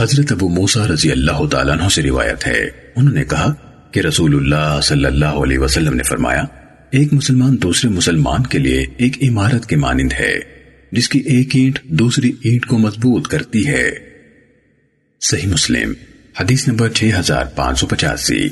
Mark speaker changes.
Speaker 1: حضرت ابو موسیٰ رضی اللہ تعالیٰ عنہ سے روایت ہے۔ انہوں نے کہا کہ رسول اللہ صلی اللہ علیہ وسلم نے فرمایا، ایک مسلمان دوسرے مسلمان کے لیے ایک عمارت کے مانند ہے، جس کی ایک اینٹ دوسری اینٹ کو مضبوط کرتی ہے۔ صحیح مسلم، حدیث نمبر 6585